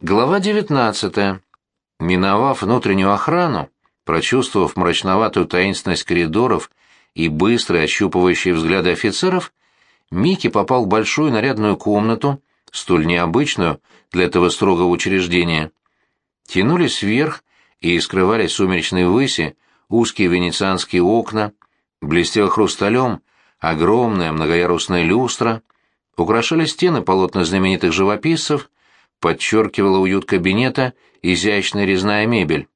Глава 19. Миновав внутреннюю охрану, прочувствовав мрачноватую таинственность коридоров и быстрые ощупывающие взгляды офицеров, Микки попал в большую нарядную комнату, столь необычную для этого строгого учреждения. Тянулись вверх и скрывались сумеречные выси, узкие венецианские окна, блестела хрусталем огромная многоярусная люстра, украшали стены полотна знаменитых живописцев, подчеркивала уют кабинета изящная резная мебель.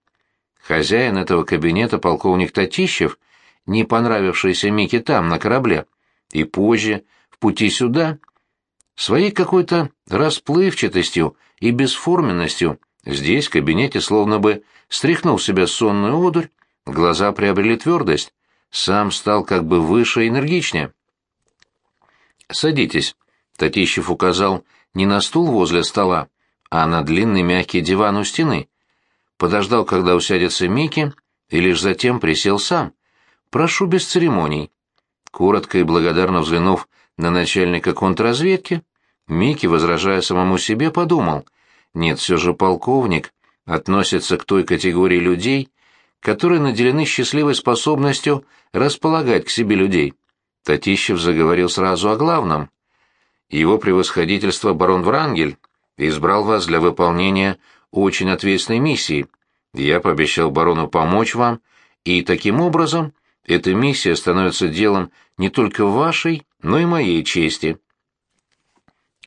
Хозяин этого кабинета, полковник Татищев, не понравившийся Мике там, на корабле, и позже, в пути сюда, своей какой-то расплывчатостью и бесформенностью, здесь, в кабинете, словно бы стряхнул себя сонную одурь, глаза приобрели твердость, сам стал как бы выше и энергичнее. «Садитесь», — Татищев указал не на стул возле стола, а на длинный мягкий диван у стены. Подождал, когда усядется Микки, и лишь затем присел сам. «Прошу без церемоний». Коротко и благодарно взглянув на начальника контрразведки, Микки, возражая самому себе, подумал, нет, все же полковник относится к той категории людей, которые наделены счастливой способностью располагать к себе людей. Татищев заговорил сразу о главном. Его превосходительство барон Врангель избрал вас для выполнения очень ответственной миссии. Я пообещал барону помочь вам, и таким образом эта миссия становится делом не только вашей, но и моей чести.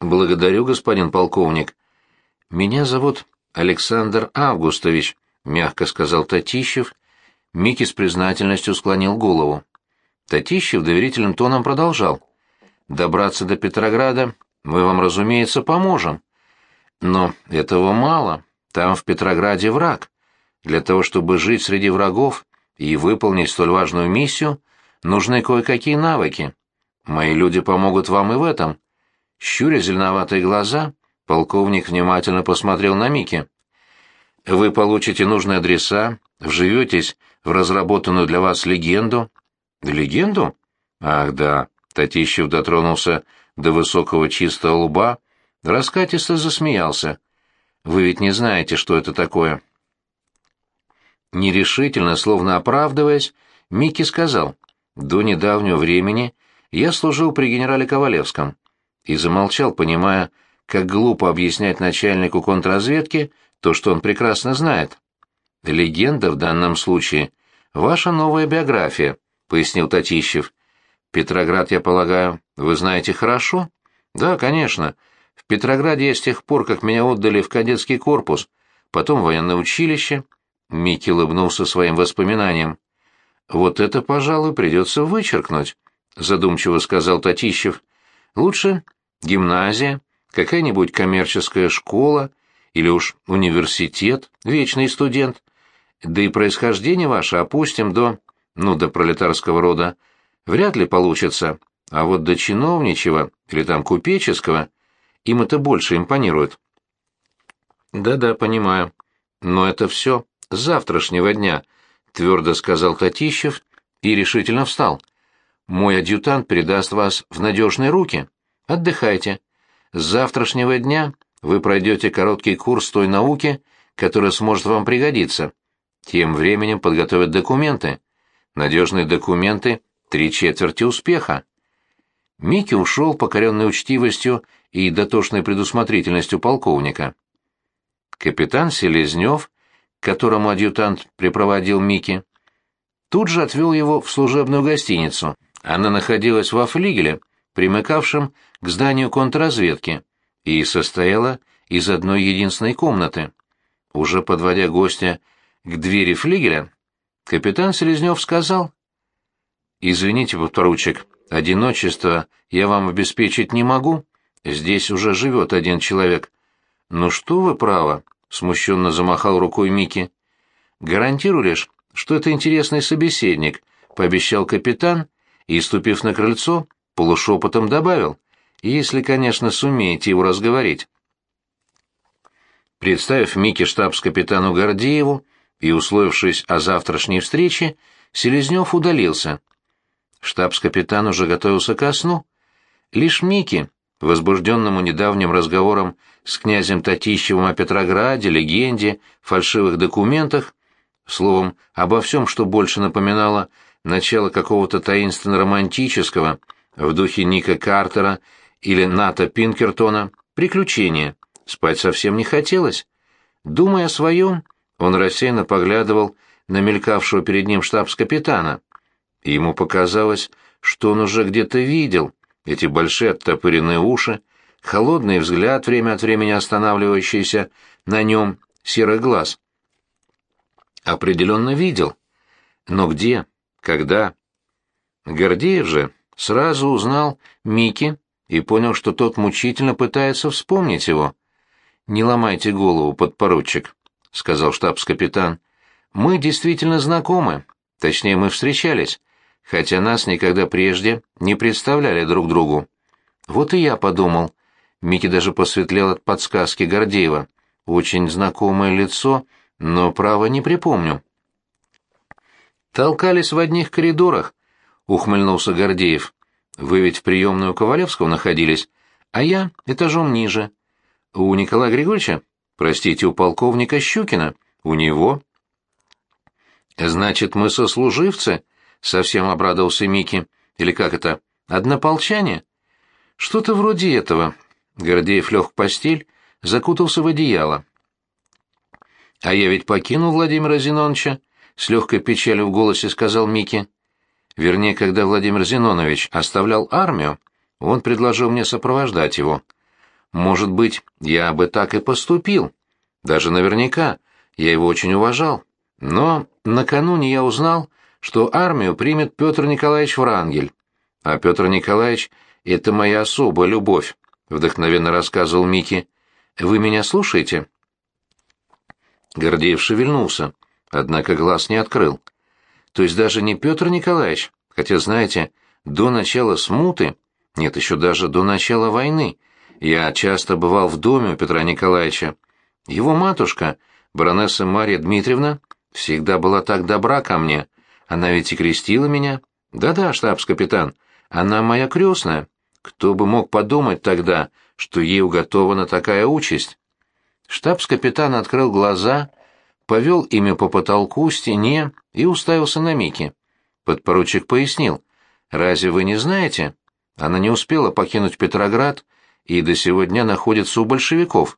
Благодарю, господин полковник. Меня зовут Александр Августович, мягко сказал Татищев. Микки с признательностью склонил голову. Татищев доверительным тоном продолжал. «Добраться до Петрограда мы вам, разумеется, поможем. Но этого мало. Там, в Петрограде, враг. Для того, чтобы жить среди врагов и выполнить столь важную миссию, нужны кое-какие навыки. Мои люди помогут вам и в этом». Щуря зеленоватые глаза, полковник внимательно посмотрел на Мики. «Вы получите нужные адреса, вживетесь в разработанную для вас легенду, Легенду? Ах, да. Татищев дотронулся до высокого чистого лба, раскатисто засмеялся. Вы ведь не знаете, что это такое. Нерешительно, словно оправдываясь, Микки сказал, «До недавнего времени я служил при генерале Ковалевском» и замолчал, понимая, как глупо объяснять начальнику контрразведки то, что он прекрасно знает. Легенда в данном случае — ваша новая биография, — пояснил Татищев. «Петроград, я полагаю, вы знаете хорошо?» «Да, конечно. В Петрограде я с тех пор, как меня отдали в кадетский корпус, потом в военное училище». Микки улыбнулся своим воспоминаниям. «Вот это, пожалуй, придется вычеркнуть», — задумчиво сказал Татищев. «Лучше гимназия, какая-нибудь коммерческая школа или уж университет, вечный студент. Да и происхождение ваше опустим до ну, до пролетарского рода, вряд ли получится, а вот до чиновничьего или там купеческого им это больше импонирует. Да-да, понимаю. Но это все с завтрашнего дня, твердо сказал Татищев и решительно встал. Мой адъютант передаст вас в надежные руки. Отдыхайте. С завтрашнего дня вы пройдете короткий курс той науки, которая сможет вам пригодиться. Тем временем подготовят документы. Надежные документы — три четверти успеха. Микки ушел, покоренный учтивостью и дотошной предусмотрительностью полковника. Капитан Селезнев, которому адъютант припроводил Микки, тут же отвел его в служебную гостиницу. Она находилась во флигеле, примыкавшем к зданию контрразведки, и состояла из одной единственной комнаты. Уже подводя гостя к двери флигеля, Капитан Селезнев сказал. «Извините, подпоручик, одиночество я вам обеспечить не могу. Здесь уже живет один человек». «Ну что вы, право?» — смущенно замахал рукой Микки. «Гарантирую лишь, что это интересный собеседник», — пообещал капитан и, ступив на крыльцо, полушепотом добавил, «если, конечно, сумеете его разговорить». Представив Микки штабс-капитану Гордееву, и, условившись о завтрашней встрече, Селезнев удалился. Штабс-капитан уже готовился ко сну. Лишь Микки, возбужденному недавним разговором с князем Татищевым о Петрограде, легенде, фальшивых документах, словом, обо всем, что больше напоминало начало какого-то таинственно-романтического, в духе Ника Картера или Ната Пинкертона, приключения. Спать совсем не хотелось. Думая о своем, он рассеянно поглядывал на мелькавшего перед ним штабс-капитана. Ему показалось, что он уже где-то видел эти большие оттопыренные уши, холодный взгляд, время от времени останавливающийся на нем, серый глаз. Определенно видел. Но где? Когда? Гордеев же сразу узнал Мики и понял, что тот мучительно пытается вспомнить его. «Не ломайте голову, подпоручик», — сказал штабс-капитан. «Мы действительно знакомы, точнее, мы встречались, хотя нас никогда прежде не представляли друг другу». «Вот и я подумал». Микки даже посветлел от подсказки Гордеева. «Очень знакомое лицо, но, право, не припомню». «Толкались в одних коридорах», — ухмыльнулся Гордеев. «Вы ведь в приемную Ковалевского находились, а я этажом ниже». У Николая Григорьевича? Простите, у полковника Щукина? У него? Значит, мы сослуживцы? Совсем обрадовался Микки. Или как это? Однополчане? Что-то вроде этого. Гордеев лег в постель, закутался в одеяло. А я ведь покинул Владимира Зиноновича, с легкой печалью в голосе сказал Микки. Вернее, когда Владимир Зинонович оставлял армию, он предложил мне сопровождать его. Может быть, я бы так и поступил. Даже наверняка. Я его очень уважал. Но накануне я узнал, что армию примет Петр Николаевич Врангель. А Петр Николаевич — это моя особая любовь, — вдохновенно рассказывал Микки. Вы меня слушаете? Гордеев шевельнулся, однако глаз не открыл. То есть даже не Петр Николаевич, хотя, знаете, до начала смуты, нет, еще даже до начала войны, я часто бывал в доме у Петра Николаевича. Его матушка, баронесса Марья Дмитриевна, всегда была так добра ко мне. Она ведь и крестила меня. Да-да, штабс-капитан, она моя крестная. Кто бы мог подумать тогда, что ей уготована такая участь? Штабс-капитан открыл глаза, повел ими по потолку, стене и уставился на Мики. Подпоручик пояснил. «Разве вы не знаете? Она не успела покинуть Петроград, и до сего дня находится у большевиков.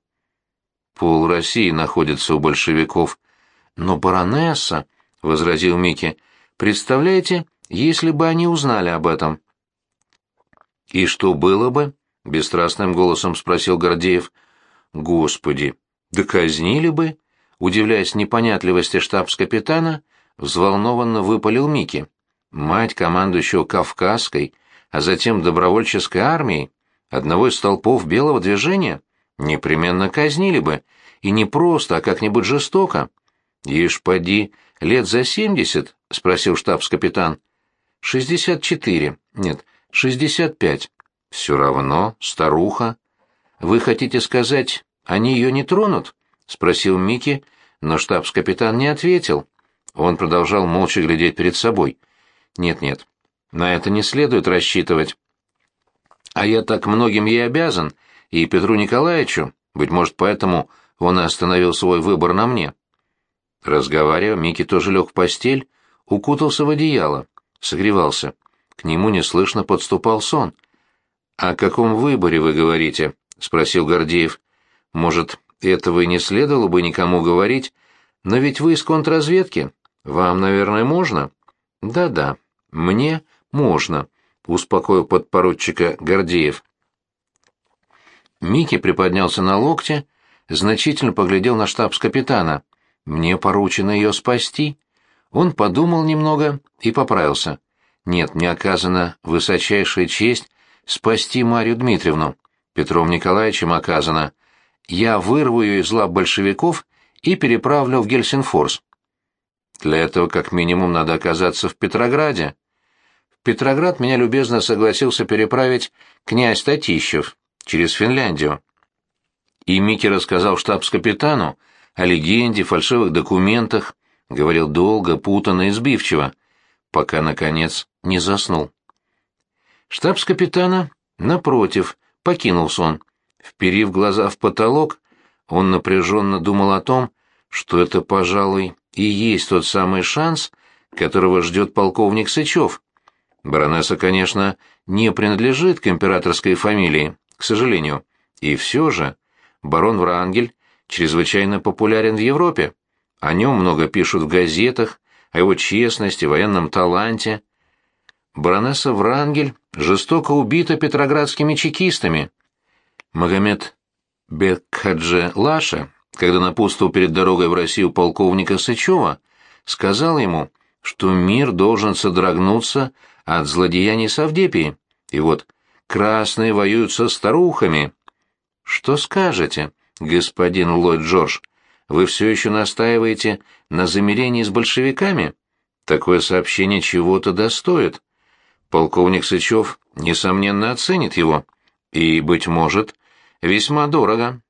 Пол России находится у большевиков. Но баронесса, — возразил Микки, — представляете, если бы они узнали об этом. И что было бы? — бесстрастным голосом спросил Гордеев. Господи, да казнили бы? Удивляясь непонятливости штабс-капитана, взволнованно выпалил Микки. Мать командующего Кавказской, а затем добровольческой армией одного из столпов белого движения непременно казнили бы, и не просто, а как-нибудь жестоко. «Ишь, поди, лет за семьдесят?» — спросил штабс-капитан. «Шестьдесят четыре. Нет, шестьдесят пять. Все равно, старуха. Вы хотите сказать, они ее не тронут?» — спросил Микки, но штабс-капитан не ответил. Он продолжал молча глядеть перед собой. «Нет-нет, на это не следует рассчитывать. А я так многим ей обязан, и Петру Николаевичу, быть может, поэтому он и остановил свой выбор на мне. Разговаривая, Микки тоже лег в постель, укутался в одеяло, согревался. К нему неслышно подступал сон. «О каком выборе вы говорите?» — спросил Гордеев. «Может, этого и не следовало бы никому говорить, но ведь вы из контрразведки. Вам, наверное, можно?» «Да-да, мне можно», успокоил подпоручика Гордеев. Микки приподнялся на локте, значительно поглядел на штабс-капитана. «Мне поручено ее спасти». Он подумал немного и поправился. «Нет, мне оказана высочайшая честь спасти Марию Дмитриевну. Петром Николаевичем оказана. Я вырву ее из лап большевиков и переправлю в Гельсинфорс. Для этого как минимум надо оказаться в Петрограде. Петроград меня любезно согласился переправить князь Татищев через Финляндию. И Микки рассказал штабс-капитану о легенде, фальшивых документах, говорил долго, путанно и сбивчиво, пока, наконец, не заснул. Штабс-капитана, напротив, покинул сон. Вперив глаза в потолок, он напряженно думал о том, что это, пожалуй, и есть тот самый шанс, которого ждет полковник Сычев. Баронесса, конечно, не принадлежит к императорской фамилии, к сожалению, и все же барон Врангель чрезвычайно популярен в Европе. О нем много пишут в газетах, о его честности, военном таланте. Баронесса Врангель жестоко убита петроградскими чекистами. Магомед Бекхадже Лаша, когда напутствовал перед дорогой в Россию полковника Сычева, сказал ему, что мир должен содрогнуться от злодеяний Савдепии. И вот красные воюют со старухами. Что скажете, господин Ллойд Джордж? Вы все еще настаиваете на замирении с большевиками? Такое сообщение чего-то достоит. Полковник Сычев, несомненно, оценит его. И, быть может, весьма дорого.